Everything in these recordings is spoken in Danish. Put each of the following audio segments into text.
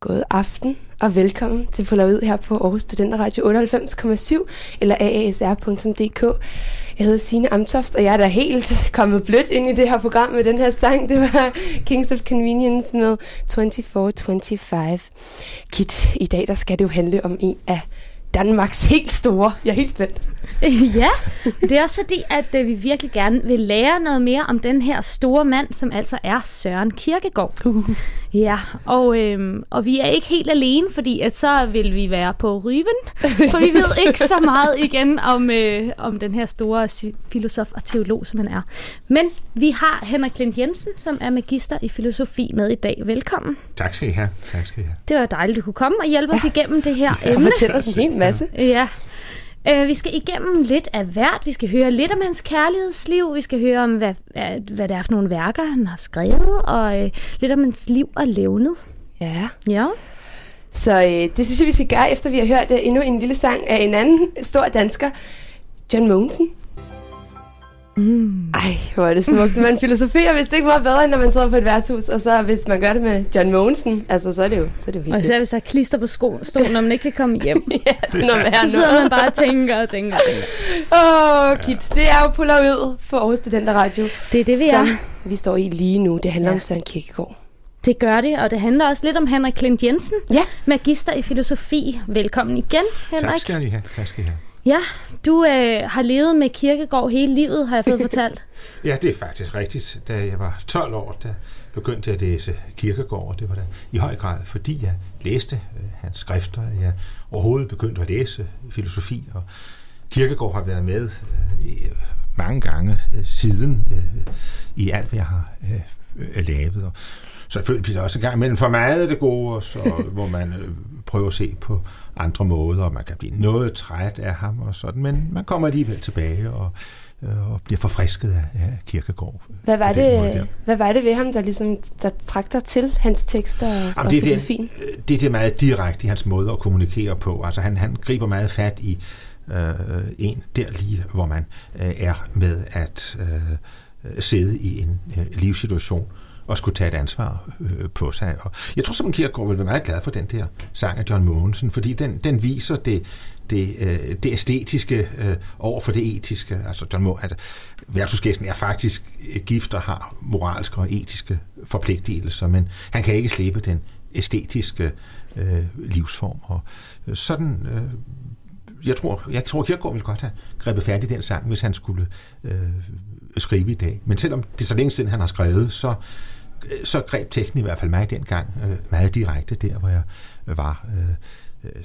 God aften og velkommen til Forlaget her på Aarhus Studenter 98,7 eller aasr.dk. Jeg hedder Signe Amtoft, og jeg er da helt kommet blødt ind i det her program med den her sang. Det var Kings of Convenience med 2425. Kit, i dag der skal det jo handle om en af Danmarks helt store. Jeg er helt spændt. Ja, det er også fordi, at øh, vi virkelig gerne vil lære noget mere om den her store mand, som altså er Søren Kirkegaard. Uh. Ja, og, øhm, og vi er ikke helt alene, fordi at så vil vi være på Ryven, for vi ved ikke så meget igen om, øh, om den her store filosof og teolog, som han er. Men vi har Henrik Klint Jensen, som er magister i filosofi med i dag. Velkommen. Tak skal I have. Tak skal I have. Det var dejligt, at du kunne komme og hjælpe os igennem det her ja, emne. Og fortælle os en hel masse. Ja, Uh, vi skal igennem lidt af hvert. Vi skal høre lidt om hans kærlighedsliv. Vi skal høre om, hvad, hvad, hvad det er for nogle værker, han har skrevet. Og uh, lidt om hans liv og levnet. Ja. Ja. Så uh, det synes jeg, vi skal gøre, efter vi har hørt uh, endnu en lille sang af en anden stor dansker, John Mogensen. Mm. Ej, hvor er det smukt. Man filosoferer vist ikke meget bedre, end når man sidder på et værtshus. Og så hvis man gør det med John Mogensen, altså, så er det jo, så er det jo helt Og især hvis der er klister på sko, stolen, når man ikke kan komme hjem. ja, det når man så sidder man bare og tænker og tænker og tænker. Åh, oh, Kit, det er jo Polaroid for Aarhus Studenter Radio. Det er det, vi som er. vi står i lige nu. Det handler ja. om Søren Kierkegaard. Det gør det, og det handler også lidt om Henrik Klint Jensen, ja. magister i filosofi. Velkommen igen, Henrik. Tak skal I have. Tak skal I have. Ja, du øh, har levet med kirkegård hele livet, har jeg fået fortalt. ja, det er faktisk rigtigt. Da jeg var 12 år, der begyndte jeg at læse kirkegård, og det var da i høj grad, fordi jeg læste øh, hans skrifter. Jeg overhovedet begyndte at læse filosofi, og kirkegård har været med øh, mange gange øh, siden øh, i alt, hvad jeg har øh, lavet. Og selvfølgelig bliver det også en gang imellem for meget af det gode, og så, hvor man øh, prøver at se på andre måder, og man kan blive noget træt af ham og sådan, men man kommer alligevel tilbage og, øh, og bliver forfrisket af, af Kirkegård. Hvad var, det, hvad var det ved ham, der ligesom der trak dig til hans tekster og, Jamen, det, filosofien? Det, det er det meget direkte i hans måde at kommunikere på. Altså han, han griber meget fat i øh, en der lige, hvor man øh, er med at øh, sidde i en øh, livssituation, og skulle tage et ansvar øh, på sig. Og jeg tror, som Kierkegaard vil være meget glad for den der sang af John Mogensen, fordi den, den viser det, det, øh, det æstetiske øh, over for det etiske. Altså John Mogensen, altså, værtshusgæsten er faktisk gift og har moralske og etiske forpligtelser, men han kan ikke slippe den æstetiske øh, livsform. Og øh, sådan... Øh, jeg tror, jeg tror Kierkegaard ville godt have grebet fat i den sang, hvis han skulle øh, skrive i dag. Men selvom det er så længe siden, han har skrevet, så så greb teksten i hvert fald mig dengang øh, meget direkte der, hvor jeg var. Øh, øh,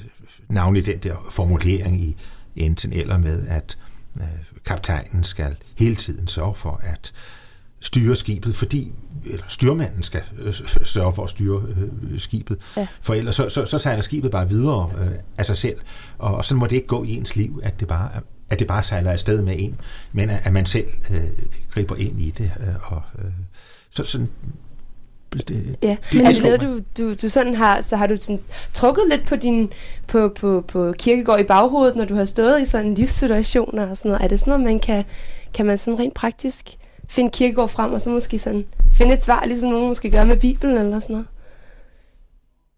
navnlig den der formulering i enten eller med, at øh, kaptajnen skal hele tiden sørge for at styre skibet, fordi eller styrmanden skal øh, sørge for at styre øh, skibet, ja. for ellers så, så, så sejler skibet bare videre øh, af sig selv, og, og sådan må det ikke gå i ens liv, at det bare at det bare sejler afsted med en, men at, at man selv øh, griber ind i det. Øh, og, øh, så sådan det, ja. det, er det noget, du, du, du sådan har, så har du sådan trukket lidt på din på, på, på kirkegård i baghovedet, når du har stået i sådan livssituationer og sådan noget? Er det sådan noget, man kan, kan man sådan rent praktisk finde kirkegård frem, og så måske sådan finde et svar, ligesom nogen måske gør med Bibelen eller sådan noget?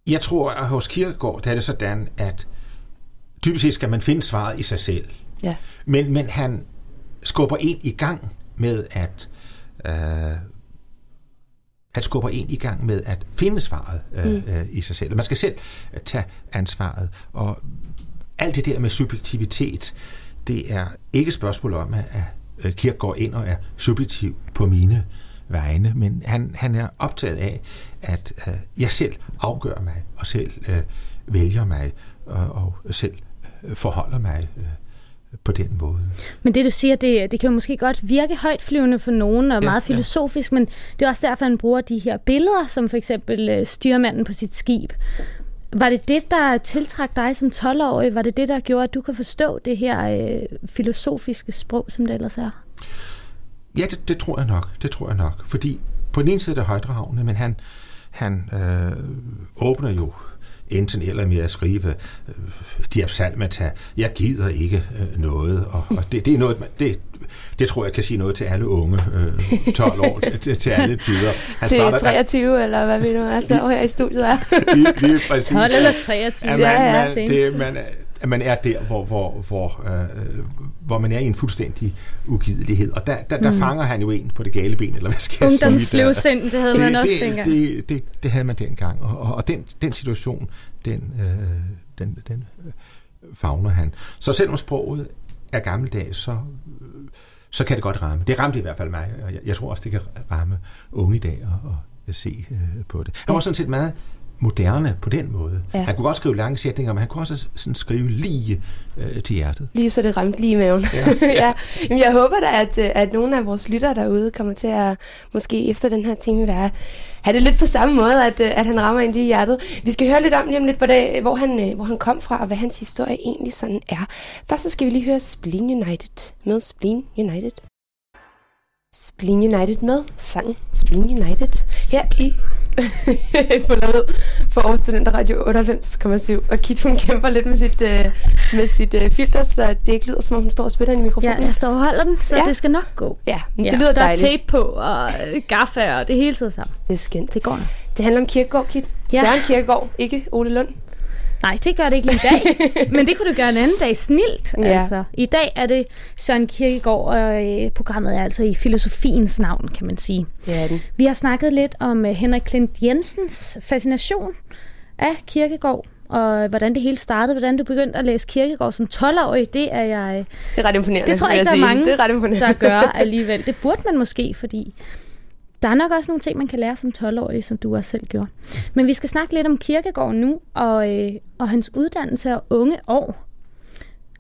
Jeg tror, at hos kirkegård, der er det sådan, at typisk set skal man finde svaret i sig selv. Ja. Men, men han skubber en i gang med at øh, han skubber en i gang med at finde svaret øh, mm. øh, i sig selv. Man skal selv øh, tage ansvaret. Og alt det der med subjektivitet, det er ikke et spørgsmål om, at, at Kirk går ind og er subjektiv på mine vegne, men han, han er optaget af, at øh, jeg selv afgør mig, og selv øh, vælger mig, og, og selv øh, forholder mig øh, på den måde. Men det du siger, det, det kan jo måske godt virke højtflyvende for nogen og ja, meget filosofisk, ja. men det er også derfor, han bruger de her billeder, som for eksempel øh, styrmanden på sit skib. Var det det, der tiltrak dig som 12-årig? Var det det, der gjorde, at du kan forstå det her øh, filosofiske sprog, som det ellers er? Ja, det, det tror jeg nok. Det tror jeg nok. Fordi på den ene side er det højdragende, men han, han øh, åbner jo enten eller med at skrive øh, de psalmata, jeg gider ikke øh, noget, og, og det, det er noget, det, det tror jeg kan sige noget til alle unge, øh, 12 år, til, til alle tider. Han til starter, 23, eller hvad vi nu er, så her i studiet er. lige, lige præcis. 12 eller 23. At man, ja, ja. Man, det, man, at man er der, hvor, hvor, hvor, øh, hvor man er i en fuldstændig ugidelighed. Og der, der, der mm. fanger han jo en på det gale ben, eller hvad skal jeg sige? Ungdomslivsind, det havde det, man også, det, tænker det, det, det havde man dengang. Og, og, og den, den situation, den, øh, den, den øh, fagner han. Så selvom sproget er gammeldags, så, øh, så kan det godt ramme. Det ramte i hvert fald mig, og jeg, jeg tror også, det kan ramme unge i dag at, at se øh, på det. Han var sådan set meget moderne på den måde. Ja. Han kunne godt skrive lange sætninger, men han kunne også sådan skrive lige øh, til hjertet. Lige så det ramte lige i maven. Ja. ja. Jamen, jeg håber da, at, øh, at nogle af vores lyttere derude kommer til at måske efter den her time være have det lidt på samme måde, at, øh, at han rammer ind lige i hjertet. Vi skal høre lidt om lige om lidt, hvor, det, hvor, han, øh, hvor han kom fra, og hvad hans historie egentlig sådan er. Først så skal vi lige høre Spleen United med Spleen United. Spleen United med sang Spleen United her i Forladet for Aarhus Studenter Radio 98,7. Og Kit, hun kæmper lidt med sit, uh, med sit uh, filter, så det ikke lyder, som om hun står og spiller i mikrofonen. Ja, jeg står og holder den, så ja. det skal nok gå. Ja, men det ja, lyder der dejligt. Der er tape på, og gaffa, og det hele tiden sammen. Det er skændt. Det går nok. Det handler om Kirkegaard, Kit. Ja. Søren Kirkegaard, ikke Ole Lund. Nej, det gør det ikke i dag. Men det kunne du gøre en anden dag snilt. Ja. Altså. I dag er det Søren Kierkegaard, og øh, programmet er altså i filosofiens navn, kan man sige. Det er det. Vi har snakket lidt om uh, Henrik Klint Jensens fascination af Kierkegaard, og hvordan det hele startede, hvordan du begyndte at læse Kierkegaard som 12-årig, det er jeg... Det er ret imponerende, Det tror jeg ikke, der er mange, det er ret der gør alligevel. Det burde man måske, fordi der er nok også nogle ting, man kan lære som 12-årig, som du også selv gjorde. Men vi skal snakke lidt om Kirkegård nu, og, øh, og hans uddannelse og unge år.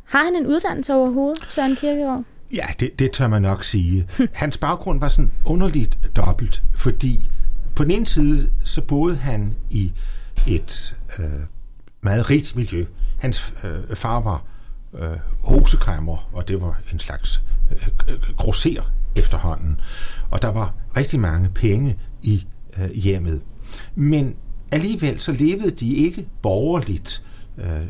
Har han en uddannelse overhovedet, Søren Kirkegaard? Ja, det, det tør man nok sige. Hans baggrund var sådan underligt dobbelt, fordi på den ene side, så boede han i et øh, meget rigt miljø. Hans øh, far var øh, hosekræmmer, og det var en slags øh, grosser efterhånden. Og der var rigtig mange penge i øh, hjemmet. Men alligevel så levede de ikke borgerligt øh,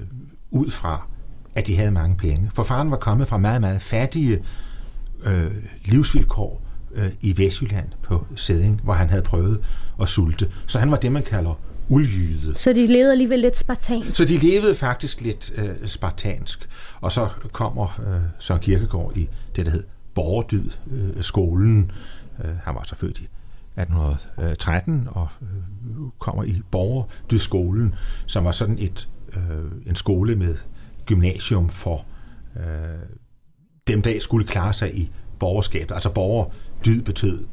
ud fra, at de havde mange penge. For faren var kommet fra meget, meget fattige øh, livsvilkår øh, i Vestjylland på Sæding, hvor han havde prøvet at sulte. Så han var det, man kalder uldjyde. Så de levede alligevel lidt spartansk? Så de levede faktisk lidt øh, spartansk. Og så kommer øh, Søren Kierkegaard i det, der hed Borgerdyd øh, skolen. Øh, han var så født i 1813 og øh, kommer i Borgerdyd skolen, som var sådan et øh, en skole med gymnasium for øh, dem, der skulle klare sig i borgerskabet. Altså borgerdyd betød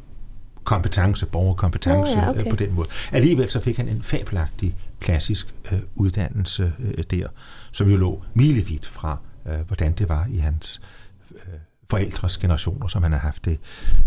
kompetence, borgerkompetence oh, ja, okay. på den måde. Alligevel så fik han en fabelagtig klassisk øh, uddannelse øh, der, som jo lå milevidt fra, øh, hvordan det var i hans øh, forældres generationer, som han har haft det.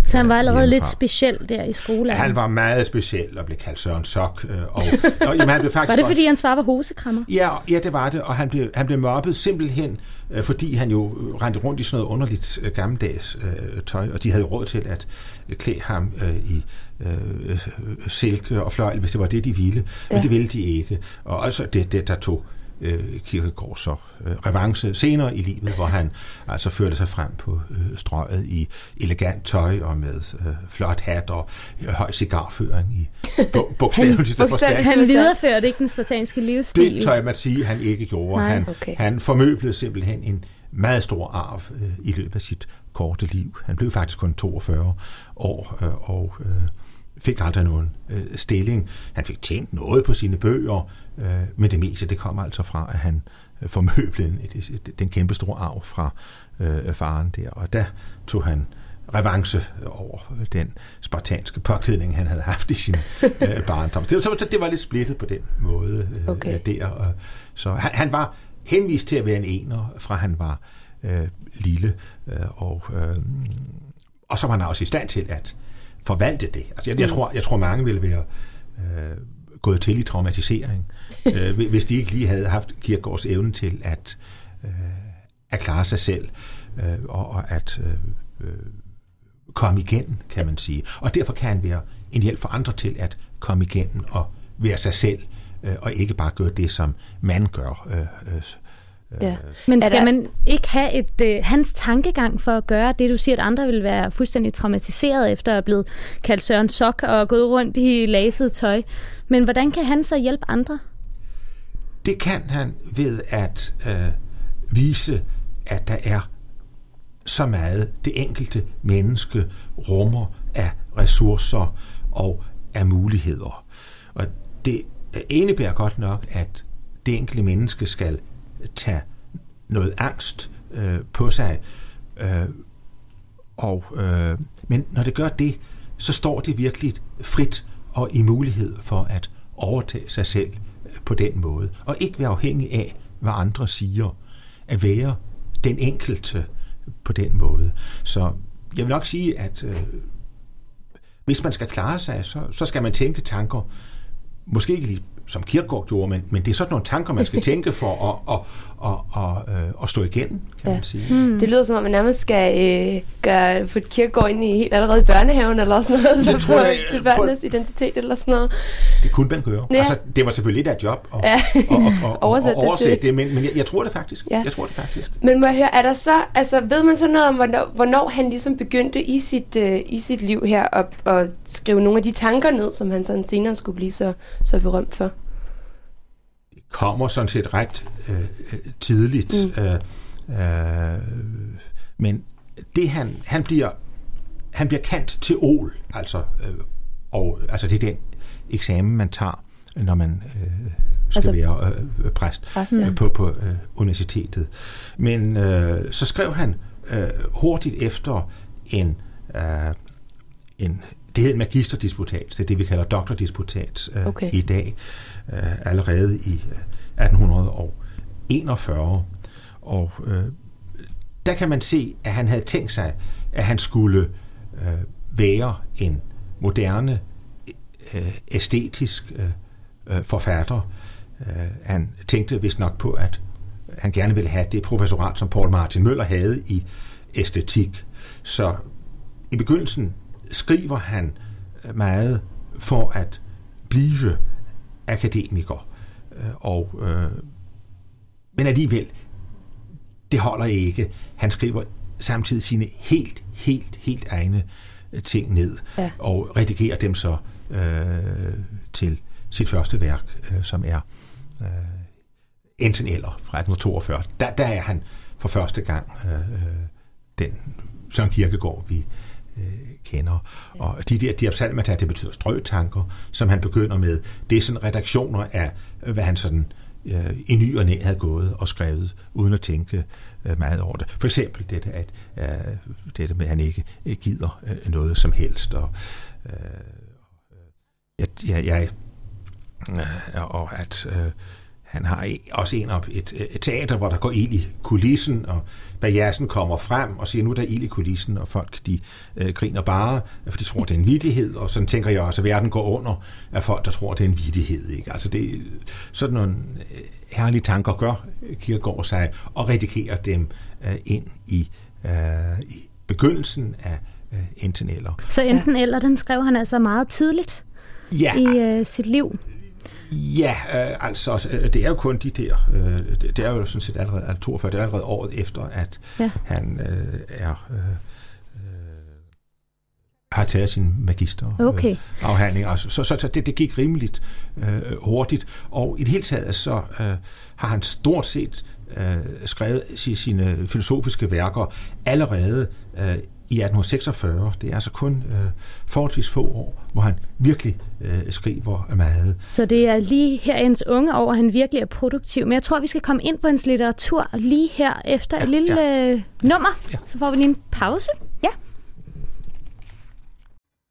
Så han var allerede hjemmefra. lidt speciel der i skolen? Han var meget speciel og blev kaldt Søren Sok. Øh, og, og, jamen, han blev faktisk var det, fordi hans far var hosekrammer? Ja, ja, det var det, og han blev, han blev mobbet simpelthen, øh, fordi han jo rendte rundt i sådan noget underligt øh, gammeldags øh, tøj, og de havde jo råd til at øh, klæde ham øh, i øh, silke og fløjl, hvis det var det, de ville. Men ja. det ville de ikke. Og altså det, det der tog øh, Kierkegaard så øh, revanche senere i livet, hvor han altså førte sig frem på øh, strøget i elegant tøj og med øh, flot hat og øh, høj cigarføring i bogstaveligt forstand. Han videreførte ikke den spartanske livsstil. Det tør jeg sige, han ikke gjorde. Nej, han, okay. han formøblede simpelthen en meget stor arv øh, i løbet af sit korte liv. Han blev faktisk kun 42 år øh, og øh, fik aldrig nogen øh, stilling. Han fik tjent noget på sine bøger, øh, men det meste det kommer altså fra, at han øh, formøblede den kæmpe store arv fra øh, faren der. Og der tog han revanche over den spartanske påklædning, han havde haft i sin øh, barndom. Det, så, det var lidt splittet på den måde øh, okay. der. Og, så han, han var henvist til at være en ener, fra han var øh, lille, øh, og, øh, og så var han også i stand til at forvalte det. Altså, jeg, jeg, tror, jeg tror, mange ville være øh, gået til i traumatisering, øh, hvis de ikke lige havde haft Kierkegaards evne til at, øh, at klare sig selv øh, og, og at øh, komme igen, kan man sige. Og derfor kan han være en hjælp for andre til at komme igennem og være sig selv, øh, og ikke bare gøre det, som man gør. Øh, øh, Ja. Men skal der- man ikke have et øh, hans tankegang for at gøre det, du siger, at andre vil være fuldstændig traumatiseret efter at have blevet kaldt Søren Sok og gået rundt i laset tøj. Men hvordan kan han så hjælpe andre? Det kan han ved at øh, vise, at der er så meget det enkelte menneske rummer af ressourcer og af muligheder. Og det indebærer godt nok, at det enkelte menneske skal tage noget angst øh, på sig. Øh, og, øh, men når det gør det, så står det virkelig frit og i mulighed for at overtage sig selv øh, på den måde. Og ikke være afhængig af, hvad andre siger. At være den enkelte øh, på den måde. Så jeg vil nok sige, at øh, hvis man skal klare sig, så, så skal man tænke tanker, måske ikke lige som Kierkegaard gjorde, men, men det er sådan nogle tanker, man skal tænke for at, at, at, at, at, at stå igen, kan Ja. man sige. Det lyder som om, man nærmest skal øh, gøre, få et kirkegård ind i helt allerede i børnehaven, eller sådan noget, Det så tror jeg, til på- børnenes identitet, eller sådan noget. Det kunne man gøre. Ja. Altså, det var selvfølgelig et job at, Ja. at, at, at, Oversætte at det oversætte til- det, men, men jeg, jeg tror det faktisk. Ja. Jeg tror det faktisk. Men må jeg høre, er der så, altså ved man så noget om, hvornår, hvornår han ligesom begyndte i sit, øh, i sit liv her at, at skrive nogle af de tanker ned, som han sådan senere skulle blive så, så berømt for? Kommer sådan set ret øh, tidligt. Mm. Øh, øh, men det han, han bliver han bliver kendt til OL, altså, øh, og, altså det er den eksamen, man tager, når man øh, skal altså, være øh, præst Præst, ja. øh, på, på øh, universitetet. Men øh, så skrev han øh, hurtigt efter en, øh, en det hed magisterdisputat, det er det, vi kalder doktordisputat øh, Okay. i dag, øh, allerede i øh, 1841. Og øh, der kan man se, at han havde tænkt sig, at han skulle øh, være en moderne, øh, æstetisk øh, øh, forfatter. Øh, han tænkte vist nok på, at han gerne ville have det professorat, som Paul Martin Møller havde i æstetik. Så i begyndelsen skriver han øh, meget for at blive akademiker. Øh, Og, øh, men alligevel, det holder ikke. Han skriver samtidig sine helt, helt, helt egne øh, ting ned, Ja. og redigerer dem så øh, til sit første værk, øh, som er øh, Enten eller fra 1842. Der, der er han for første gang øh, den Søren Kierkegaard, vi øh, kender. Og de der diapsalmata, det betyder strøtanker, som han begynder med. Det er sådan redaktioner af, hvad han sådan øh, i ny og næ havde gået og skrevet, uden at tænke øh, meget over det. For eksempel dette, at, øh, dette med, at han ikke øh, gider øh, noget som helst. Og, øh, jeg, jeg, jeg øh, og at øh, han har e- også en op et, et teater, hvor der går ild i kulissen, og Bajassen kommer frem og siger, nu er der ild i kulissen, og folk de øh, griner bare, for de tror, det er en vidighed, og sådan tænker jeg også, at verden går under af folk, der tror, det er en vidighed. Ikke? Altså det, sådan nogle øh, herlige tanker gør Kierkegaard sig, og redigerer dem øh, ind i, øh, i begyndelsen af øh, enten eller. Så enten eller, den skrev han altså meget tidligt Ja, i øh, sit liv. Ja, øh, altså, øh, det er jo kun de der, øh, det, er jo sådan set allerede, altså 42, det er allerede året efter, at Ja. han øh, er, øh, øh, har taget sin magister Okay. øh, afhandling. Altså, så så, så det, det gik rimeligt øh, hurtigt, og i det hele taget så øh, har han stort set øh, skrevet si- sine filosofiske værker allerede øh, i 1846. Det er altså kun øh, forholdsvis få år, hvor han virkelig øh, skriver meget. Så det er lige her i hans unge år, han virkelig er produktiv. Men jeg tror, vi skal komme ind på hans litteratur lige her efter ja, et lille ja. øh, nummer. Ja. Så får vi lige en pause. Ja.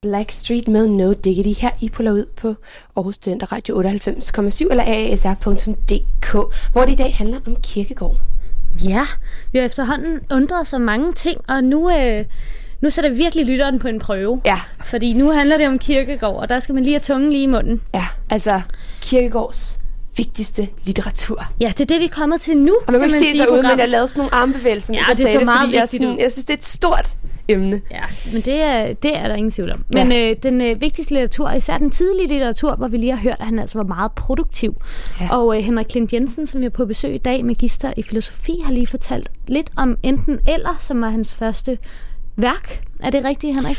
Blackstreet med No Diggity her i Puller ud på Aarhus Studenter Radio 98,7 eller aasr.dk, hvor det i dag handler om kirkegård. Ja, vi har efterhånden undret om mange ting, og nu, øh, nu sætter vi virkelig lytteren på en prøve. Ja, Fordi nu handler det om kirkegård, og der skal man lige have tungen lige i munden. ja, altså kirkegårds vigtigste litteratur. Ja, det er det, vi er kommet til nu. Og man kan ikke se det derude, men jeg lavede sådan nogle armbevægelser, Ja, jeg det sagde så meget fordi jeg, vigtigt sådan, ud. jeg synes, det er et stort emne. Ja, men det er, det er der ingen tvivl om. Men ja. øh, den øh, vigtigste litteratur, især den tidlige litteratur, hvor vi lige har hørt, at han altså var meget produktiv. Ja. Og øh, Henrik Klint Jensen, som vi er på besøg i dag, magister i filosofi, har lige fortalt lidt om enten eller, som var hans første værk. Er det rigtigt, Henrik?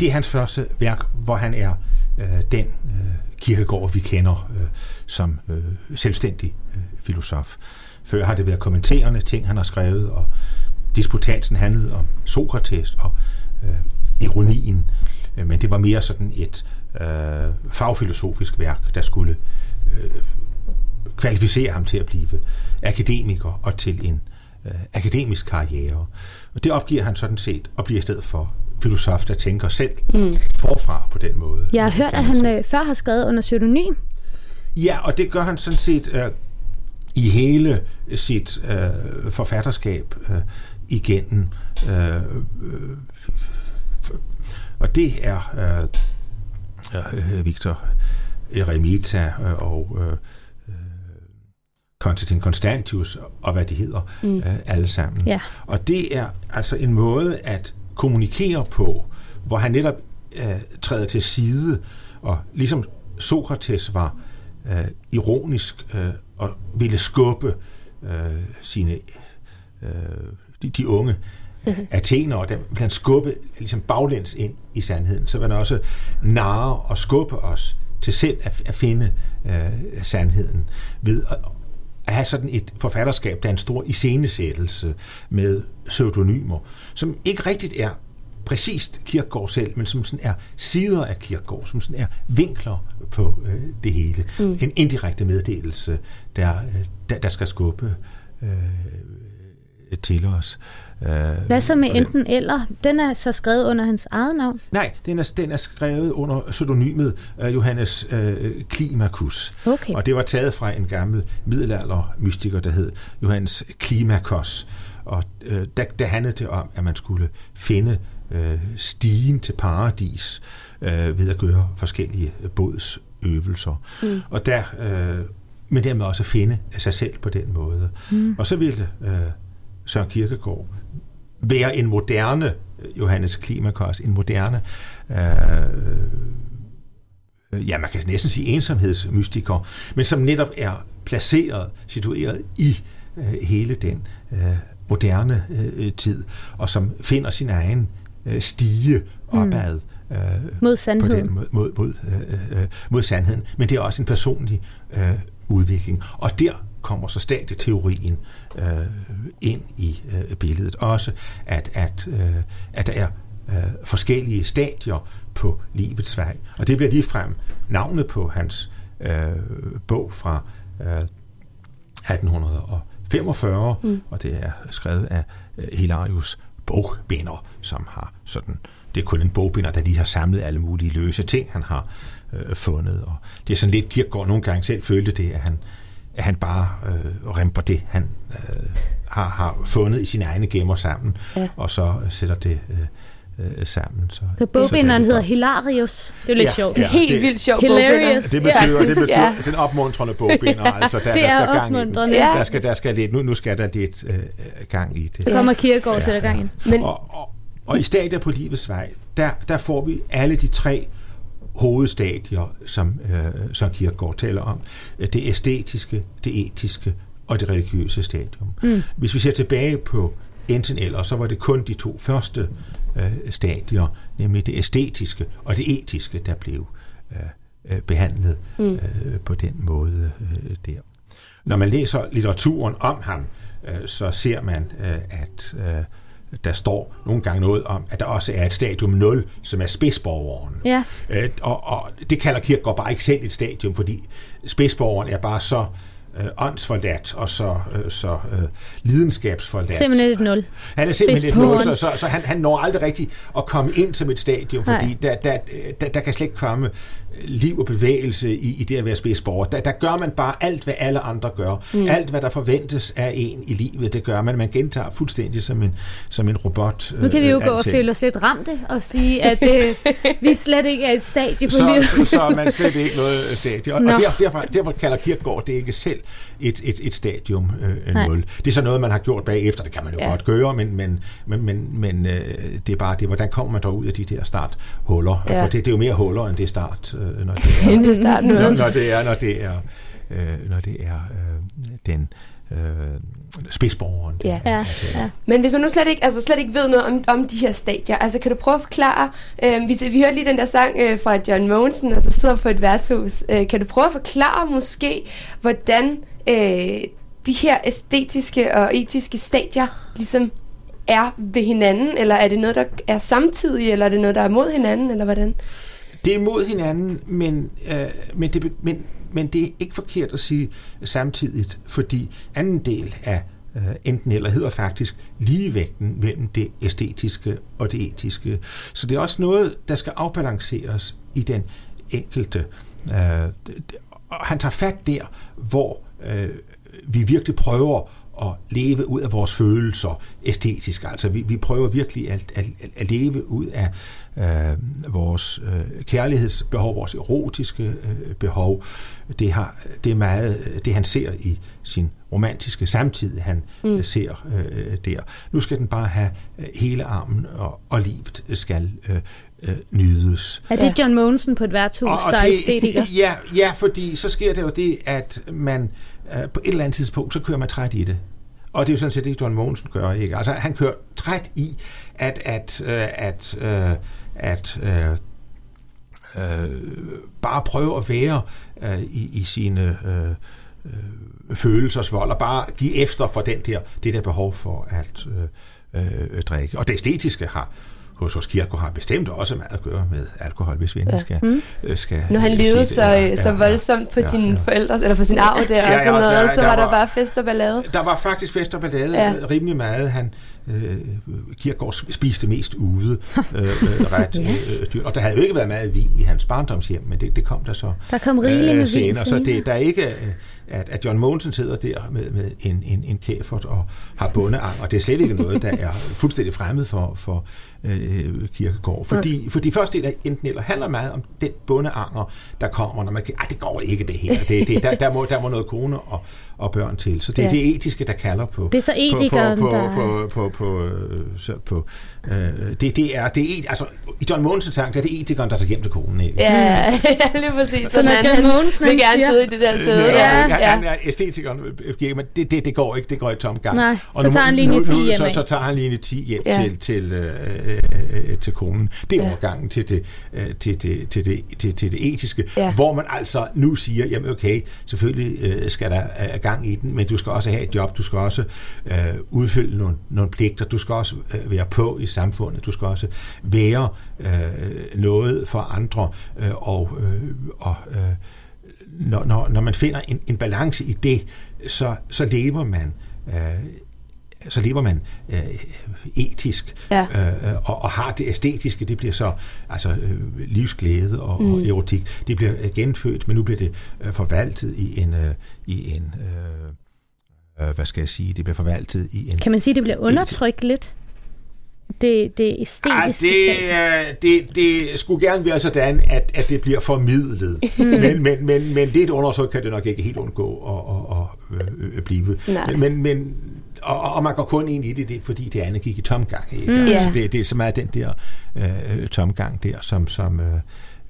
Det er hans første værk, hvor han er øh, den øh, kirkegård, vi kender øh, som øh, selvstændig øh, filosof. Før har det været kommenterende ting, han har skrevet, og disputatsen handlede om Sokrates og øh, ironien, øh, men det var mere sådan et øh, fagfilosofisk værk, der skulle øh, kvalificere ham til at blive akademiker og til en øh, akademisk karriere. Og det opgiver han sådan set og bliver i stedet for filosof, der tænker selv mm. forfra på den måde. Jeg har hørt, at han øh, før har skrevet under pseudonym. Ja, og det gør han sådan set øh, i hele sit øh, forfatterskab øh, igennem. Øh, øh, og det er øh, Victor Eremita øh, og øh, Konstantin Constantius og hvad de hedder, mm. øh, alle sammen. Ja. Og det er altså en måde at kommunikere på, hvor han netop øh, træder til side, og ligesom Sokrates var øh, ironisk øh, og ville skubbe øh, sine øh, de, unge mm-hmm. athenere, dem vil han skubbe ligesom baglæns ind i sandheden. Så vil han også narre og skubbe os til selv at, at finde øh, sandheden ved at, at have sådan et forfatterskab, der er en stor iscenesættelse med pseudonymer, som ikke rigtigt er præcist Kirkegaard selv, men som sådan er sider af Kirkegaard, som sådan er vinkler på øh, det hele. Mm. En indirekte meddelelse, der, øh, der, der skal skubbe øh, til os. Øh, Hvad så med enten den? eller? Den er så skrevet under hans eget navn? Nej, den er, den er skrevet under pseudonymet uh, Johannes uh, Climacus. Okay. Og det var taget fra en gammel middelaldermystiker, der hed Johannes Climacus. Og uh, der, der handlede det om, at man skulle finde uh, stigen til paradis uh, ved at gøre forskellige bådsøvelser. Mm. Og der, uh, men dermed også at finde sig selv på den måde. Mm. Og så ville uh, Søren Kierkegaard være en moderne Johannes Klimakos, en moderne øh, ja, man kan næsten sige ensomhedsmystiker, men som netop er placeret, situeret i øh, hele den øh, moderne øh, tid, og som finder sin egen øh, stige opad. Mm. Øh, mod sandheden. På den, mod, mod, øh, øh, mod sandheden. Men det er også en personlig øh, udvikling. Og der kommer så stadieteorien øh, ind i øh, billedet. Også at, at, øh, at der er øh, forskellige stadier på livets vej. Og det bliver lige frem navnet på hans øh, bog fra øh, 1845, mm. og det er skrevet af øh, Hilarius bogbinder, som har sådan, det er kun en bogbinder, der lige har samlet alle mulige løse ting, han har øh, fundet. Og det er sådan lidt, Kierkegaard nogle gange selv følte det, at han, at han bare øh, remper det, han øh, har, har fundet i sine egne gemmer sammen, ja. og så sætter det øh, øh, sammen. Så, så bogbinderen hedder Hilarius. Det er lidt ja, sjovt. Ja, Helt vildt sjovt Hilarious. Det betyder, ja, det betyder ja. den opmuntrende bogbinder. altså, der, det er der, der opmuntrende. Ja. Der, skal, der skal lidt, nu, nu skal der lidt øh, gang i det. Så kommer Kierkegaard ja, sætter gang i. Men, og, og, og i stadier på livets vej, der, der får vi alle de tre hovedstadier, som, øh, som Kierkegaard taler om. Det æstetiske, det etiske og det religiøse stadium. Mm. Hvis vi ser tilbage på enten eller, så var det kun de to første øh, stadier, nemlig det æstetiske og det etiske, der blev øh, øh behandlet mm. øh, på den måde øh, der. Når man læser litteraturen om ham, øh, så ser man, øh, at øh, der står nogle gange noget om, at der også er et stadium 0, som er spidsborgeren. Ja. Øh, og, og det kalder Kierkegaard bare ikke selv et stadium, fordi spidsborgeren er bare så øh, åndsforladt og så, øh, så øh, lidenskabsforladt. Simpelthen et nul. Han er simpelthen et nul, så, så, så han, han når aldrig rigtigt at komme ind som et stadium, fordi der, der, der, der kan slet ikke komme liv og bevægelse i, i det at være spidsborger. Der, der gør man bare alt, hvad alle andre gør. Mm. Alt, hvad der forventes af en i livet, det gør man. Man gentager fuldstændig som en, som en robot. Nu kan vi jo øh, gå og føle os lidt ramte og sige, at øh, vi slet ikke er et stadie på så, livet. så, så er man slet ikke noget stadie. Og, og derfor, derfor, derfor kalder Kierkegaard det ikke selv et, et, et stadium øh, 0. Det er så noget, man har gjort bagefter. Det kan man jo ja. godt gøre, men, men, men, men, men øh, det er bare det, hvordan kommer man derud af de der starthuller? Ja. For det, det er jo mere huller, end det start, øh, når det er, det start når, når det er, når det er, øh, når det er øh, den øh, spidsborgeren. Ja. Ja, ja. Men hvis man nu slet ikke, altså slet ikke ved noget om, om de her stadier, altså kan du prøve at forklare, øh, vi, vi hørte lige den der sang øh, fra John Mogensen, altså sidder på et værtshus, øh, kan du prøve at forklare måske, hvordan øh, de her æstetiske og etiske stadier ligesom er ved hinanden, eller er det noget, der er samtidig, eller er det noget, der er mod hinanden, eller hvordan? Det er mod hinanden, men, øh, men, det, men, men det er ikke forkert at sige samtidigt, fordi anden del af øh, enten eller hedder faktisk ligevægten mellem det æstetiske og det etiske. Så det er også noget, der skal afbalanceres i den enkelte. Øh, han tager fat der, hvor øh, vi virkelig prøver at leve ud af vores følelser æstetisk. Altså vi, vi prøver virkelig at, at, at leve ud af øh, vores øh, kærlighedsbehov, vores erotiske øh, behov. Det, har, det er meget det, han ser i sin romantiske samtid, han mm. ser øh, der. Nu skal den bare have øh, hele armen, og, og livet skal øh, øh, nydes. Er det John Mogensen på et værtshus, og, og der det, er æstetiker? Ja, ja, fordi så sker det jo det, at man øh, Øh, på et eller andet tidspunkt, så kører man træt i det. Og det er jo sådan set det, John Mogensen gør. Ikke? Altså, han kører træt i, at, at, øh, at, øh, at øh, øh, bare prøve at være øh, i, i sine øh, øh, følelsesvold, og bare give efter for den der, det der behov for at øh, øh, drikke. Og det æstetiske har hos, hos Kirko har bestemt også meget at gøre med alkohol, hvis vi endelig skal, mm. skal Når han levede så, ja, så voldsomt på ja, sine ja. forældres, eller på sin arv der ja, og sådan noget, ja, så var der, bare fest og ballade. Der var faktisk fest og ballade, ja. rimelig meget. Han, øh, Kierkegaard spiste mest ude øh, øh ret ja. øh, dyrt. Og der havde jo ikke været meget vin i hans barndomshjem, men det, det kom der så Der kom rigeligt øh, med vin Så det, der er ikke, øh, at, at John Mogensen sidder der med, med en, en, en kæfert og har bundeang, og det er slet ikke noget, der er fuldstændig fremmed for, for øh, Kirkegård. Fordi, ja. fordi første del af enten eller handler meget om den bundeanger, der kommer, når man kan, det går ikke det her. Det, det, der, der, må, der må noget kone og, og børn til. Så det er ja. det etiske, der kalder på... Det er så etikeren, på, på, der... På, på, på, øh, så på, øh, det, det er, det er et, altså, i John Mogensens sang, det er det etikeren, der tager hjem til konen, ikke? Ja, lige præcis. Så, så når John Mogensen vil gerne sidde i det der sæde. Ja, ja. Han er æstetikeren, men det, det, det går ikke, det går i tom gang. Nej, og så nu, tager han linje 10 hjem. Så, så tager han linje 10 hjem ja. til, til, øh, øh, til konen. Det er ja. overgangen til det, øh, til, det, til, det, til, til det etiske, ja. hvor man altså nu siger, jamen okay, selvfølgelig øh, skal der øh, gang i den, men du skal også have et job, du skal også øh, udfylde nogle, nogle pligter, du skal også øh, være på i samfundet, du skal også være øh, noget for andre, øh, og, øh, og øh, når, når, når man finder en, en balance i det, så, så lever man øh, så lever man øh, etisk ja. øh, og, og har det æstetiske, det bliver så altså øh, livsglæde og, mm. og erotik, det bliver øh, genfødt, men nu bliver det øh, forvaltet i en øh, i en øh, øh, hvad skal jeg sige, det bliver forvaltet i en Kan man sige det bliver undertrykt lidt? det, det æstetiske ah, det, det, det skulle gerne være sådan, at, at det bliver formidlet. Mm. men, men, men, men det undertryk kan det nok ikke helt undgå at, at, at, at blive. Nej. Men, men og, og man går kun ind i det, det fordi det andet gik i tomgang. Ikke? Mm. Altså, det, det er så meget den der øh, tomgang der, som, som øh,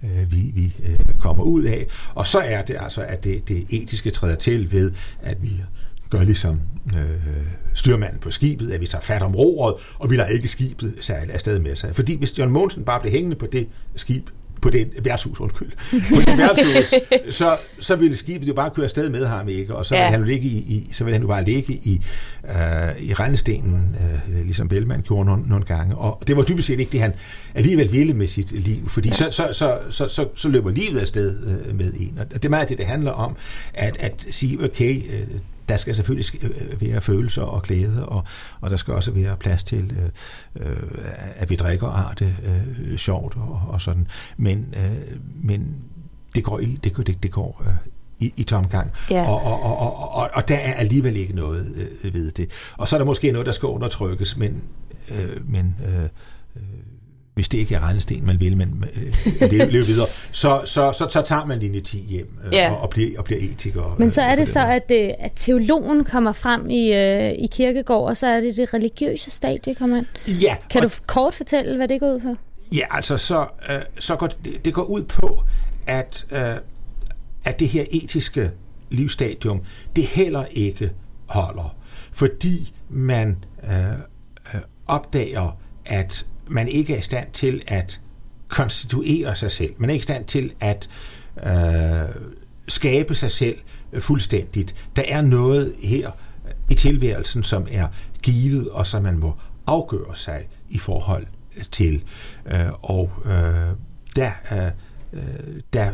øh, vi, vi øh, kommer ud af. Og så er det altså, at det, det etiske træder til ved, at vi gør ligesom øh, styrmanden på skibet, at vi tager fat om roret, og vi lader ikke skibet sejle afsted med sig. Fordi hvis John Monsen bare blev hængende på det skib, på det værtshus, undskyld, på det værtshus, så, så ville skibet jo bare køre afsted med ham, ikke? Og så ville ja. han jo ligge i, i, så ville han jo bare ligge i, øh, i rendestenen, øh, ligesom Bellman gjorde nogle, nogle gange. Og det var dybest set ikke det, han alligevel ville med sit liv, fordi ja. så, så, så, så, så, så løber livet afsted øh, med en. Og det er meget det, det handler om, at, at sige, okay, øh, der skal selvfølgelig øh, være følelser og glæde, og, og der skal også være plads til, øh, øh, at vi drikker og har det øh, sjovt og, og sådan. Men, øh, men det går i, det, det, det går øh, i, i tomgang. Ja. Og, og, og, og, og, og der er alligevel ikke noget øh, ved det. Og så er der måske noget, der skal undertrykkes, men, øh, men øh, øh, hvis det ikke er regnesten, man vil, men øh, leve, leve videre, så, så, så, så tager man linje 10 hjem øh, Ja. og, og, bliver, og bliver etiker. Men så øh, er det så, at, øh, at teologen kommer frem i, øh, i kirkegård, og så er det det religiøse stadie, kommer ind. Ja, Kan og du kort fortælle, hvad det går ud på? Ja, altså så, øh, så går det, det går ud på, at, øh, at det her etiske livsstadium, det heller ikke holder, fordi man øh, øh, opdager, at man ikke er i stand til at konstituere sig selv. Man er ikke i stand til at øh, skabe sig selv fuldstændigt. Der er noget her i tilværelsen, som er givet, og som man må afgøre sig i forhold til. Øh, og øh, der, øh, øh, der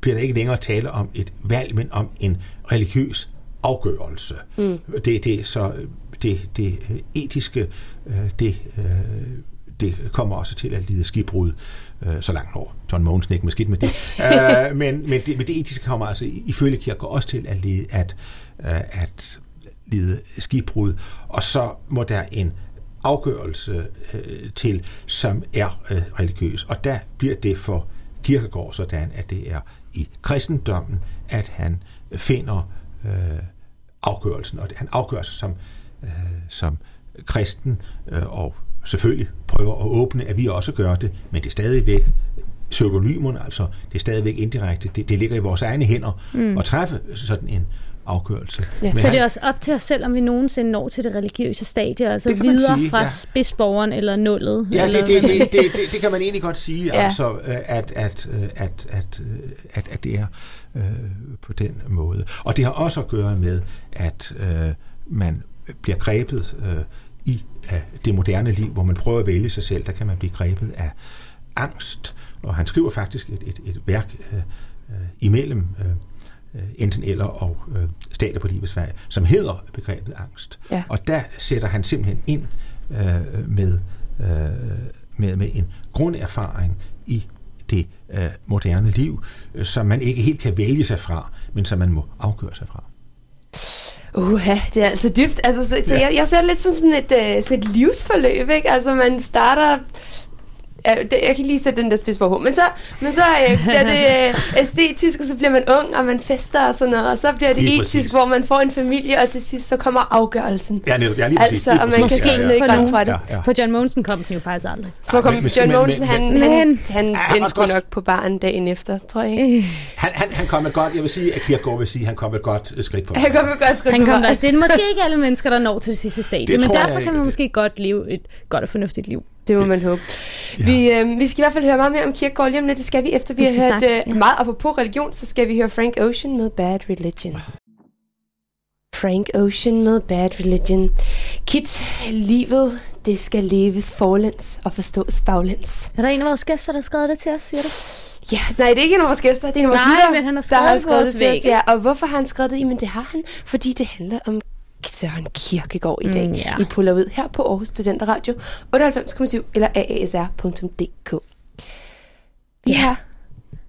bliver der ikke længere tale om et valg, men om en religiøs afgørelse. Mm. Det, det, så det, det øh, etiske, øh, det, øh, det kommer også til at lide skibbrud, så langt når John Mogensen ikke skidt med det. men, men, det, men det etiske kommer altså ifølge kirker også til at lide, at, at lide skibbrud, og så må der en afgørelse øh, til, som er øh, religiøs. Og der bliver det for kirkegård sådan, at det er i kristendommen, at han finder øh, afgørelsen, og han afgør sig som, øh, som kristen, øh, og selvfølgelig prøver at åbne, at vi også gør det, men det er stadigvæk pseudonymerne, altså det er stadigvæk indirekte, det, det ligger i vores egne hænder mm. at træffe sådan en afgørelse. Ja, Men Så han- det er også op til os selv, om vi nogensinde når til det religiøse stadie, altså videre sige, fra ja. spidsborgeren eller nullet. Ja, eller det, det, det, det, det, det kan man egentlig godt sige, Ja. ja. altså, øh, at, at, øh, at, at, øh, at, at det er øh, på den måde. Og det har også at gøre med, at øh, man bliver grebet øh, i øh, det moderne liv, hvor man prøver at vælge sig selv, der kan man blive grebet af angst. Og han skriver faktisk et, et, et værk øh, øh, imellem øh, enten eller og øh, stater på livets vej, som hedder begrebet angst. Ja. Og der sætter han simpelthen ind øh, med, øh, med, med en grunderfaring i det øh, moderne liv, øh, som man ikke helt kan vælge sig fra, men som man må afgøre sig fra. Uha, det er altså dybt. Altså, så, så Ja. jeg, jeg ser det lidt som sådan et, øh, sådan et livsforløb, ikke? Altså, man starter... Ja, det, jeg kan lige sætte den der spidsbord på. Men så, men så øh, bliver det øh, æstetisk, og så bliver man ung, og man fester og sådan noget. Og så bliver det Lige etisk, præcis. hvor man får en familie, og til sidst så kommer afgørelsen. Ja, netop. Ja, lige præcis. Altså, lige og man præcis. kan se Ja, ja. nogen. fra det. Ja, ja. For John Mogensen kom den jo faktisk aldrig. Så kom men- men- John men- han, men- han, han han sgu godt- nok på baren dagen efter, tror jeg ikke. Han, han, han kom et godt, jeg vil sige, at Kierkegaard vil sige, at han kom et godt øh, skridt på Han kom jo godt skridt Han på kom der. Det er måske ikke alle mennesker, der når til det sidste stadie, men derfor kan man måske godt leve et godt og fornuftigt liv. Det må man håbe. Ja. Vi, øh, vi skal i hvert fald høre meget mere om Kierkegaard lige om lidt. Det skal vi efter, vi, Vi har hørt snakke, øh, ja. meget apropos religion, så skal vi høre Frank Ocean med Bad Religion. Frank Ocean med Bad Religion. Kit, livet, det skal leves forlæns og forstås baglæns. Er der en af vores gæster, der har skrevet det til os, siger du? Ja, nej, det er ikke en af vores gæster, det er en af vores Nej, lyttere, men han har der skrevet har på skrevet det til os. Ja, og hvorfor har han skrevet det? Jamen det har han, fordi det handler om Søren Kierkegaard i dag. Mm, ja. I puller ud her på Aarhus Studenter Radio 98,7 eller aasr.dk. Vi Ja. har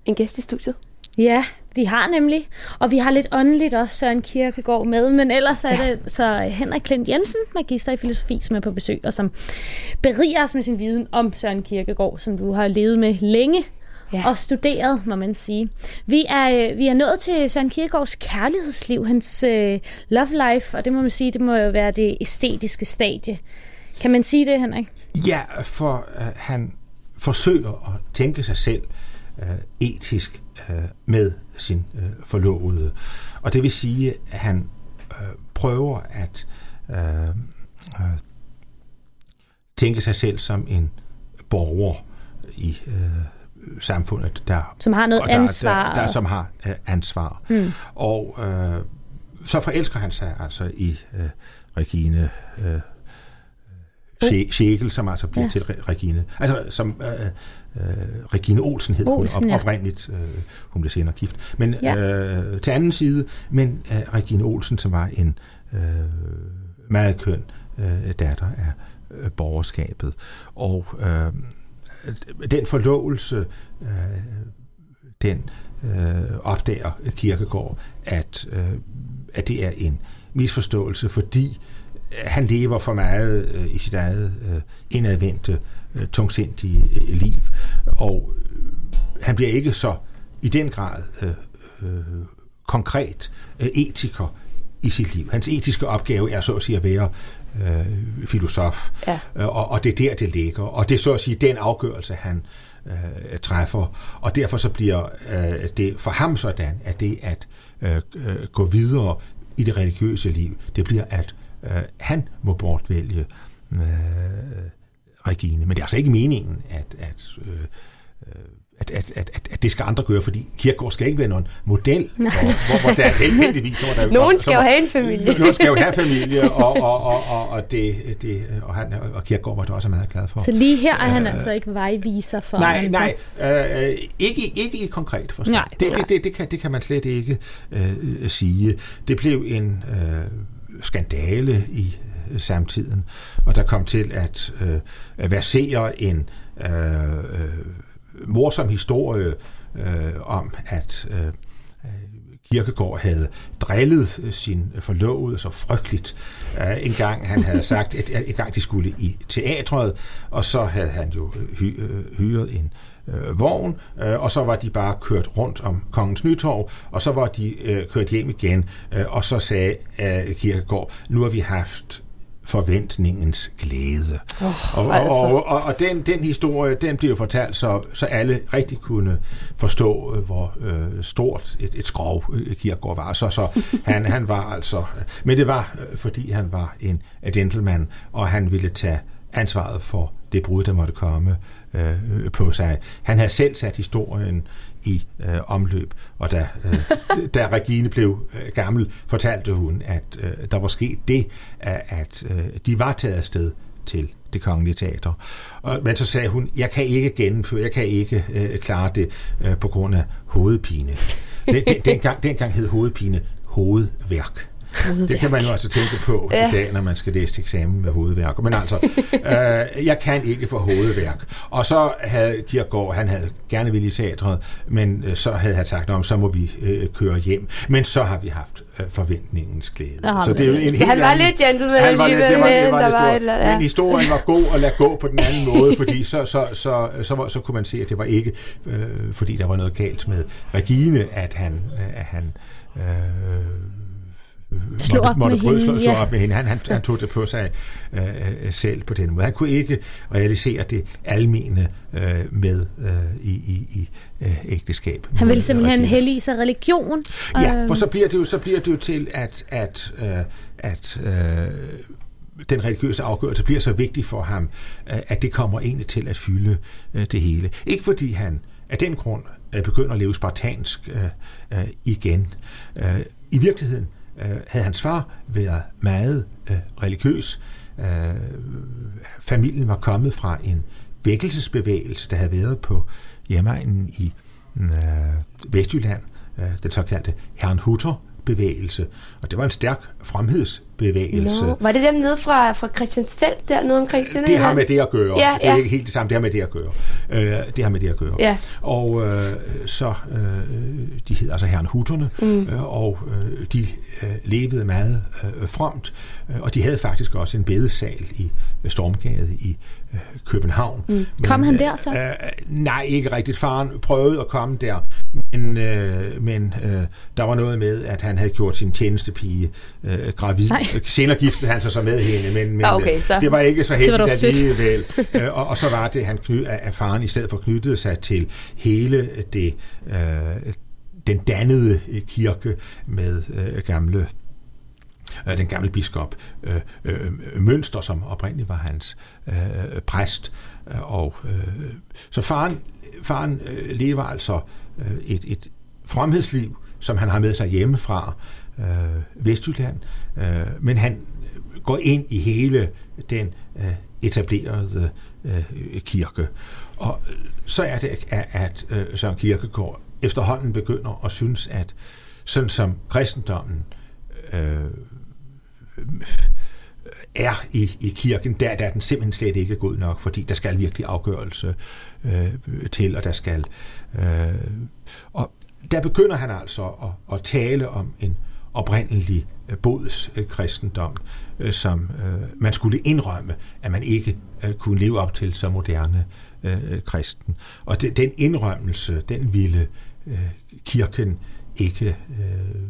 en gæst i studiet. Ja, vi har nemlig. Og vi har lidt åndeligt også Søren Kierkegaard med. Men ellers er Ja. det så Henrik Klint Jensen, magister i filosofi, som er på besøg, og som beriger os med sin viden om Søren Kierkegaard, som du har levet med længe Ja. og studeret, må man sige. Vi er, øh, vi er nået til Søren Kierkegaards kærlighedsliv, hans øh, love life, og det må man sige, det må jo være det æstetiske stadie. Kan man sige det, Henrik? Ja, for øh, han forsøger at tænke sig selv øh, etisk øh, med sin øh, forlovede. Og det vil sige, at han øh, prøver at øh, øh, tænke sig selv som en borger i øh, samfundet, der Som har noget og der, ansvar. Der, der, som har øh, ansvar. Mm. Og øh, så forelsker han sig altså i øh, Regine øh, Sche- Schegel, som altså bliver Ja. ja. til Re- Regine. Altså, som øh, øh, Regine Olsen hed Olsen, hun ja. op, oprindeligt. Øh, hun blev senere gift. Men Ja. øh, til anden side, men øh, Regine Olsen, som var en øh, meget køn øh, datter af øh, borgerskabet. Og øh, den forlovelse, øh, den øh, opdager Kirkegård, at, øh, at det er en misforståelse, fordi han lever for meget øh, i sit eget øh, indadvendte, øh, tungsindige øh, liv, og øh, han bliver ikke så i den grad øh, øh, konkret øh, etiker i sit liv. Hans etiske opgave er så at sige at være øh, filosof, ja. øh, og, og det er der, det ligger. Og det er så at sige den afgørelse, han øh, træffer. Og derfor så bliver øh, det for ham sådan, at det at øh, gå videre i det religiøse liv, det bliver, at øh, han må bortvælge øh, Regine. Men det er altså ikke meningen, at, at øh, øh at, at, at, at, at det skal andre gøre, fordi Kirkegaard skal ikke være nogen model, hvor, hvor, hvor der er heldigvis... Hvor der, Nogen skal jo have en familie. Nogen skal jo have familie, og, og, og, og, og, det, det, og, han, og Kirkegaard var det også meget glad for. Så lige her er han uh, altså ikke vejviser for Nej, andre. nej, uh, ikke, ikke i konkret forstand. Nej, det, det, det, det, kan, det kan man slet ikke uh, sige. Det blev en uh, skandale i uh, samtiden, og der kom til at uh, versere en... Uh, morsom historie øh, om, at øh, Kirkegaard havde drillet øh, sin forlovede så frygteligt. Uh, en gang han havde sagt, at en gang de skulle i teatret, og så havde han jo øh, hy, øh, hyret en øh, vogn, øh, og så var de bare kørt rundt om Kongens Nytorv, og så var de øh, kørt hjem igen, øh, og så sagde øh, Kirkegaard, nu har vi haft forventningens glæde. Oh, og, altså. og, og, og den, den historie, den bliver fortalt, så, så alle rigtig kunne forstå, øh, hvor øh, stort et, et skrov øh, Kierkegaard var. Så, så han, han var altså... Men det var, øh, fordi han var en gentleman, og han ville tage ansvaret for det brud, der måtte komme øh, på sig. Han havde selv sat historien i øh, omløb, og da, øh, da Regine blev øh, gammel, fortalte hun, at øh, der var sket det, at, øh, de var taget afsted til det kongelige teater. Og, men så sagde hun, jeg kan ikke gennemføre, jeg kan ikke øh, klare det øh, på grund af hovedpine. Den, den, dengang, dengang hed hovedpine hovedværk. Hovedværk. Det kan man jo altså tænke på ja. i dag, når man skal læse til eksamen med hovedværk. Men altså, øh, jeg kan ikke få hovedværk. Og så havde Kierkegaard, han havde gerne ville i teatret, men øh, så havde han sagt, om så må vi øh, køre hjem. Men så har vi haft øh, forventningens glæde. så det er jo en så han var anden, lidt gentleman han var alligevel, det var, det var, der var et, ja. Men historien var god at lade gå på den anden måde, fordi så, så, så, så, så, så kunne man se, at det var ikke, øh, fordi der var noget galt med Regine, at han, øh, at han øh, slå måtte, op måtte med slå, slå ja. op med hende. Han, han, han tog det på sig øh, øh, selv på den måde. Han kunne ikke realisere det almene øh, med øh, i, i, i øh, ægteskab. Han ville simpelthen hellige sig religion. Ja, for så bliver det jo, så bliver det jo til, at, at, øh, at øh, den religiøse afgørelse bliver så vigtig for ham, øh, at det kommer egentlig til at fylde øh, det hele. Ikke fordi han af den grund begynder at leve spartansk øh, øh, igen. Øh, I virkeligheden øh, havde hans far været meget øh, religiøs. Øh, familien var kommet fra en vækkelsesbevægelse, der havde været på hjemmeegnen i mm, øh, Vestjylland, øh, den såkaldte Herrnhutter bevægelse, og det var en stærk fromhedsbevægelse. No. Var det dem nede fra, fra Christiansfeldt, der nede omkring Sønderjylland? Det har med det at gøre. Ja, det er ja. ikke helt det samme, det har med det at gøre. Øh, det har med det at gøre. Ja. Og øh, så, øh, de hed altså Herrenhutterne, mm. øh, og øh, de øh, levede meget øh, fromt, øh, og de havde faktisk også en bedesal i øh, Stormgade i København. Mm. Kom han der så? Øh, nej, ikke rigtigt. Faren prøvede at komme der, men, øh, men øh, der var noget med, at han havde gjort sin tjenestepige øh, gravid. Nej. Senere giftede han sig så med hende, men, men okay, så. det var ikke så heldigt alligevel. øh, og, og så var det, han kny, at faren i stedet for knyttede sig til hele det, øh, den dannede kirke med øh, gamle øh, den gamle biskop øh, øh, Mønster, som oprindeligt var hans øh, præst. Øh, og, øh, så faren, faren øh, lever altså øh, et, et fromhedsliv, som han har med sig hjemmefra øh, Vestjylland, øh, men han går ind i hele den øh, etablerede øh, kirke. Og øh, så er det, at, at øh, Søren Kirkegaard efterhånden begynder at synes, at sådan som kristendommen øh, Øh, er i, i kirken, der, der er den simpelthen slet ikke god nok, fordi der skal virkelig afgørelse øh, til, og der skal... Øh, og der begynder han altså at, at tale om en oprindelig øh, bods øh, kristendom, øh, som øh, man skulle indrømme, at man ikke øh, kunne leve op til som moderne øh, kristen. Og de, den indrømmelse, den ville øh, kirken ikke øh,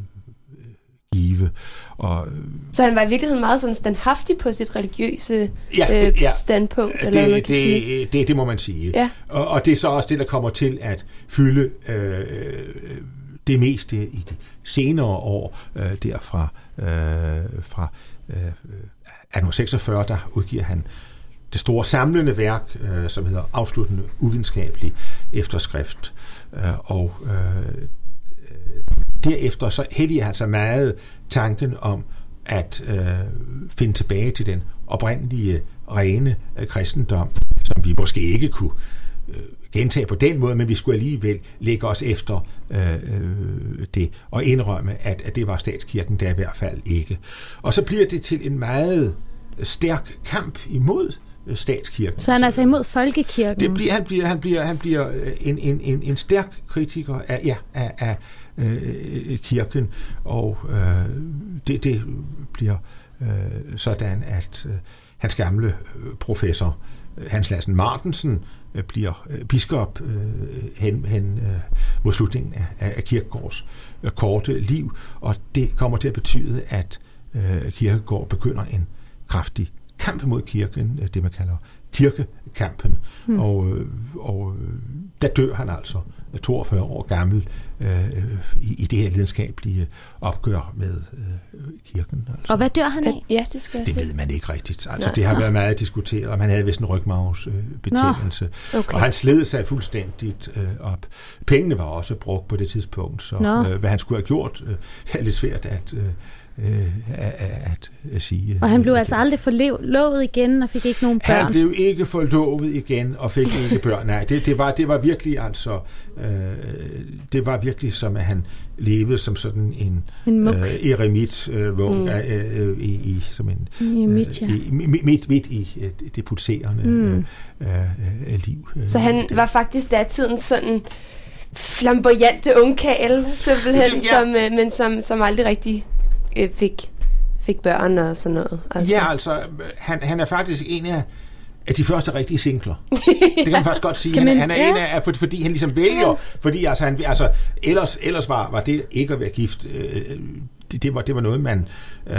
give. Og, så han var i virkeligheden meget sådan standhaftig på sit religiøse ja, øh, ja, standpunkt, det, eller det, sige. Det, det må man sige. Ja. Og, og det er så også det, der kommer til at fylde øh, det meste i de senere år, øh, derfra øh, fra øh, 1846, der udgiver han det store samlende værk, øh, som hedder Afsluttende uvidenskabelig efterskrift. Øh, og øh, derefter så helliger han sig meget tanken om at øh, finde tilbage til den oprindelige, rene øh, kristendom, som vi måske ikke kunne øh, gentage på den måde, men vi skulle alligevel lægge os efter øh, øh, det og indrømme, at, at det var statskirken der i hvert fald ikke. Og så bliver det til en meget stærk kamp imod øh, statskirken. Så han er altså imod folkekirken? Det bliver, han, bliver, han, bliver, han bliver en, en, en, en stærk kritiker af, ja, af, af Øh, øh, kirken, og øh, det, det bliver øh, sådan, at øh, hans gamle øh, professor øh, Hans Lassen Martensen øh, bliver øh, biskop øh, hen, hen øh, mod slutningen af, af Kirkegårds øh, korte liv, og det kommer til at betyde, at øh, Kirkegård begynder en kraftig kamp mod kirken, det man kalder kirkekampen, hmm. og, øh, og øh, der dør han altså 42 år gammel øh, i, i det her lidenskabelige opgør med øh, kirken. Altså. Og hvad dør han af? Ja, det skal Det ved man ikke rigtigt. Altså, det har været meget diskuteret, om han havde vist en rygmavsbetændelse. Øh, okay. Og han sled sig fuldstændigt øh, op. Pengene var også brugt på det tidspunkt, så øh, hvad han skulle have gjort, øh, er lidt svært at... Øh, øh, at, at sige. Og han blev altså aldrig forlovet igen og fik ikke nogen børn? Han blev ikke forlovet igen og fik ikke børn. Nej, det, det, var, det var virkelig altså, øh, det var virkelig som at han levede som sådan en, en øh, eremit øh, mm. øh, øh, i, i, som en, eremit, ja. øh, i, midt, midt i det pulserende mm. øh, øh, liv. Så han var faktisk datiden sådan flamboyante ungkale, simpelthen, ja. som, øh, men som, som aldrig rigtig øh, fik, fik børn og sådan noget. Altså. Ja, altså, han, han er faktisk en af af de første rigtige singler. Det kan man faktisk godt sige. Han, han er ja. en af, for, fordi han ligesom vælger, ja. fordi altså, han, altså ellers, ellers var, var det ikke at være gift, øh, det, det, var, det var noget, man... Øh,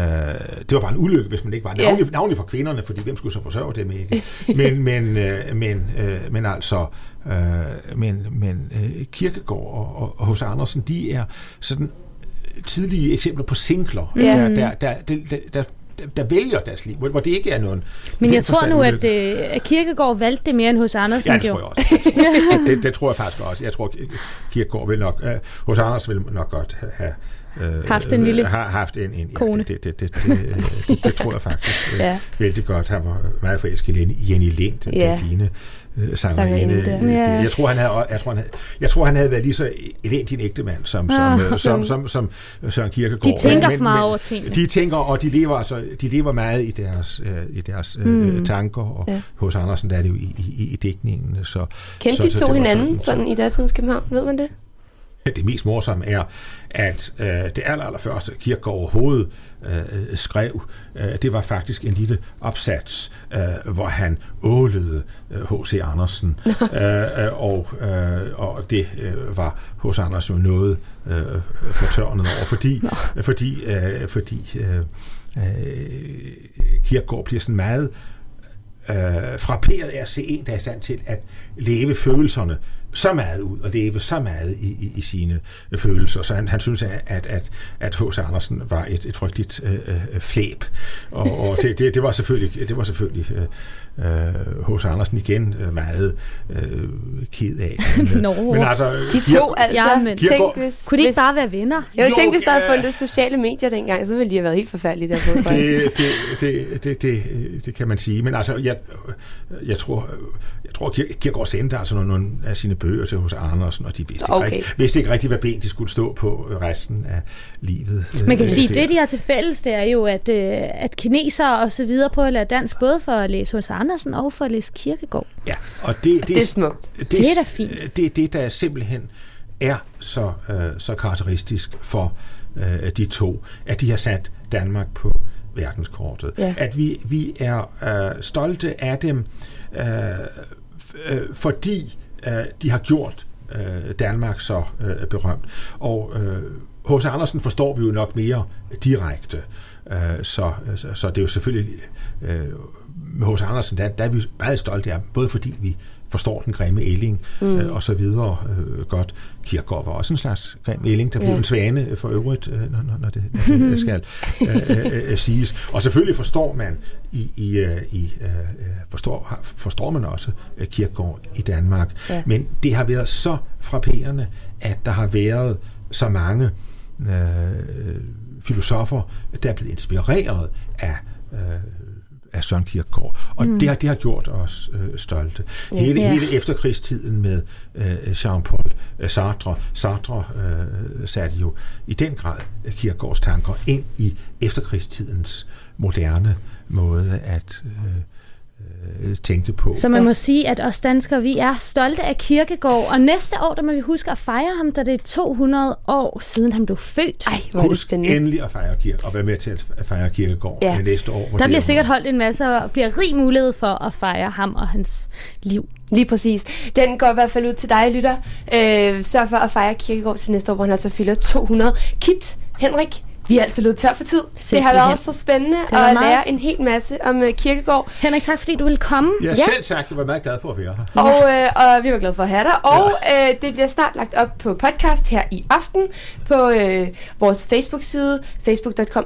det var bare en ulykke, hvis man ikke var. Navnlig, ja. navnlig for kvinderne, fordi hvem skulle så forsørge dem ikke? Men, men, øh, men, øh, men altså... Øh, men men øh, Kirkegård og, og, og hos Andersen, de er sådan tidlige eksempler på singler, ja. der, der, der, der, der, der vælger deres liv, hvor det ikke er nogen... Men jeg tror nu, at, øh, at Kirkegaard valgte det mere end hos Andersen Ja, det tror jeg også. det, det tror jeg faktisk også. Jeg tror, Kirkegaard vil nok... Uh, hos Anders vil nok godt have øh, haft en lille har haft en, en kone. Ja, det, det, det, det, det, det, det tror jeg faktisk ja. øh, vældig godt. Han var meget forelsket i Jenny Lind, den ja. fine øh, sangerinde. Ja. Jeg tror han havde jeg tror han havde, jeg tror han havde været lige så elendig en ægte mand som ah, som, som, som, som, som Søren Kierkegaard. De tænker men, for meget over tingene. De tænker og de lever altså de lever meget i deres øh, i deres øh, mm. tanker og ja. hos Andersen der er det jo i, i, i dækningen så Kendte de to hinanden sådan, sådan i datidens København, ved man det? Det mest morsomme er, at øh, det aller, aller første Kierkegaard overhovedet øh, skrev, øh, det var faktisk en lille opsats, øh, hvor han ålede H.C. Øh, Andersen, øh, øh, og, øh, og det øh, var H.C. Andersen jo noget øh, fortørnet over, fordi, fordi, øh, fordi øh, øh, Kierkegaard bliver sådan meget øh, frapperet af at se en, der er i stand til at leve følelserne så meget ud og leve så meget i, i, i sine øh, følelser. Så han, han synes, at, at, at H.C. Andersen var et, et frygteligt øh, øh, øh, flæb. Og, og det, det, det var selvfølgelig, det var selvfølgelig øh, H.C. Øh, Andersen igen øh, meget øh, ked af. Men, øh, no. men altså, de to, altså. Ja, men tænk, hvis, kunne de ikke bare være venner? Jo, jo tænk, hvis der havde fundet sociale medier dengang, så ville de have været helt forfærdelige der på. det, det, det, det, det, det kan man sige. Men altså, jeg, jeg tror, jeg tror Kierkegaard sendte altså nogle, nogle af sine bøger til hos Andersen, og de vidste, Okay. ikke, rigtig, vidste ikke rigtig, hvad ben de skulle stå på øh, resten af livet. Man kan Øh, sige, at det, de har til fælles, det er jo, at, øh, at kinesere og så videre på at lære dansk, både for at læse hos Andersen og for at læse Kirkegård. Ja, og det, Det er smukt. Det, Det er da fint. Det er det, der simpelthen er så, øh, så karakteristisk for øh, de to, at de har sat Danmark på verdenskortet. Ja. At vi, vi er øh, stolte af dem, øh, øh, fordi øh, de har gjort øh, Danmark så øh, berømt. Og øh, H.C. Andersen forstår vi jo nok mere direkte. Øh, så, så, så det er jo selvfølgelig øh, med H.C. Andersen, der, der er vi meget stolte af både fordi vi forstår den grimme ælling mm. øh, og så videre øh, godt. Kirkegaard var også en slags grim ælling, der blev Ja. en svane øh, for øvrigt, øh, når, når, det, når det skal øh, øh, øh, siges. Og selvfølgelig forstår man i, i, øh, i øh, øh, forstår, forstår man også øh, Kirkegaard i Danmark. Ja. Men det har været så frapperende, at der har været så mange øh, filosofer, der er blevet inspireret af øh, af Søren Kierkegaard. Og mm. det, har, det har gjort os øh, stolte. Hele, Ja. hele efterkrigstiden med øh, Jean-Paul øh, Sartre. Sartre øh, satte jo i den grad Kierkegaards tanker ind i efterkrigstidens moderne måde at øh, øh, tænke på. Så man må sige, at os danskere, vi er stolte af Kirkegård, og næste år, der må vi huske at fejre ham, da det er 200 år siden han blev født. Ej, hvor det Husk endelig at fejre kirke, og være med til at fejre Kierkegaard Ja. næste år. Der bliver er- sikkert holdt en masse, og bliver rig mulighed for at fejre ham og hans liv. Lige præcis. Den går i hvert fald ud til dig, lytter. Øh, sørg for at fejre Kirkegård til næste år, hvor han altså fylder 200. Kit, Henrik, vi er altså løbet tør for tid. Det har Simpelthen. været så spændende at lære en hel masse om uh, Kirkegård. Henrik, tak fordi du ville komme. Ja, Ja. selv tak. Jeg var meget glad for at være her. Og, øh, og vi var glade for at have dig. Og øh, det bliver snart lagt op på podcast her i aften på øh, vores Facebook-side, facebook.com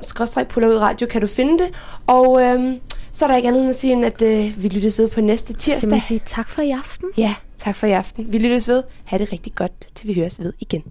radio kan du finde det. Og øh, så er der ikke andet end at sige, end at øh, vi lyttes ved på næste tirsdag. Simpelthen sige tak for i aften. Ja, tak for i aften. Vi lyttes ved. Ha' det rigtig godt, til vi høres ved igen.